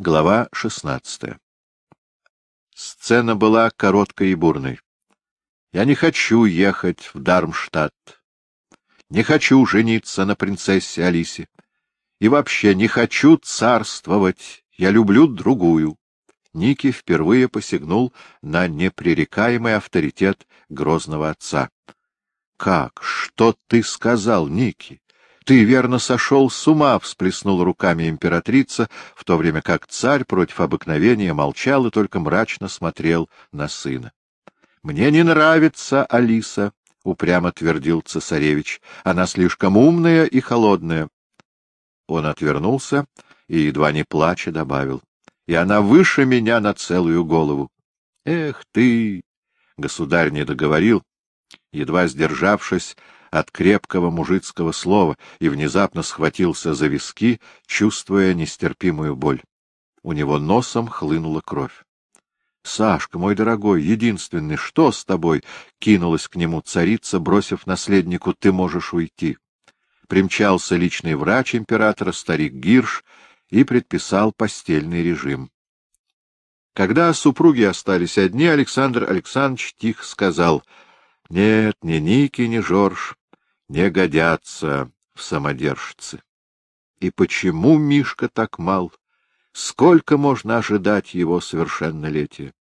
Глава шестнадцатая Сцена была короткой и бурной. Я не хочу ехать в Дармштадт. Не хочу жениться на принцессе Алисе. И вообще не хочу царствовать. Я люблю другую. Ники впервые посягнул на непререкаемый авторитет грозного отца. — Как? Что ты сказал, Ники? Ты верно сошел с ума, — всплеснула руками императрица, в то время как царь против обыкновения молчал и только мрачно смотрел на сына. — Мне не нравится Алиса, — упрямо твердил цесаревич. — Она слишком умная и холодная. Он отвернулся и, едва не плача, добавил. — И она выше меня на целую голову. — Эх ты! — государь не договорил, едва сдержавшись, от крепкого мужицкого слова и внезапно схватился за виски, чувствуя нестерпимую боль. У него носом хлынула кровь. — Сашка, мой дорогой, единственный, что с тобой? — кинулась к нему царица, бросив наследнику, — ты можешь уйти. Примчался личный врач императора, старик Гирш, и предписал постельный режим. Когда супруги остались одни, Александр Александрович тихо сказал — нет, ни Ники, ни Жорж не годятся в самодержцы. И почему Мишка так мал? Сколько можно ожидать его совершеннолетия?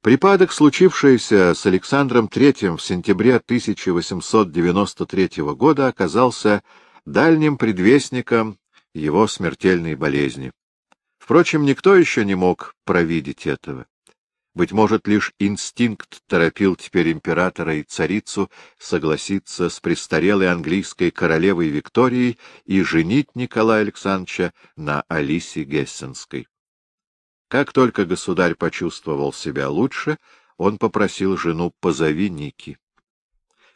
Припадок, случившийся с Александром III в сентябре 1893 года, оказался дальним предвестником его смертельной болезни. Впрочем, никто еще не мог провидеть этого. Быть может, лишь инстинкт торопил теперь императора и царицу согласиться с престарелой английской королевой Викторией и женить Николая Александровича на Алисе Гессенской. Как только государь почувствовал себя лучше, он попросил жену «позови Ники».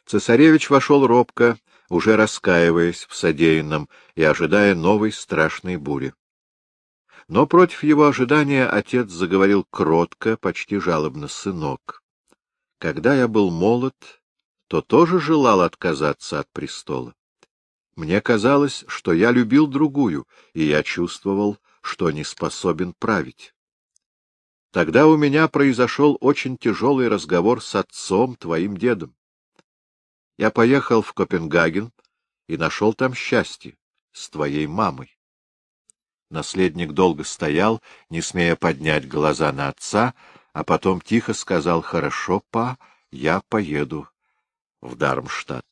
Цесаревич вошел робко, уже раскаиваясь в содеянном и ожидая новой страшной бури. Но против его ожидания отец заговорил кротко, почти жалобно, «Сынок, когда я был молод, то тоже желал отказаться от престола. Мне казалось, что я любил другую, и я чувствовал, что не способен править. Тогда у меня произошел очень тяжелый разговор с отцом, твоим дедом. Я поехал в Копенгаген и нашел там счастье с твоей мамой. Наследник долго стоял, не смея поднять глаза на отца, а потом тихо сказал, — Хорошо, па, я поеду в Дармштадт.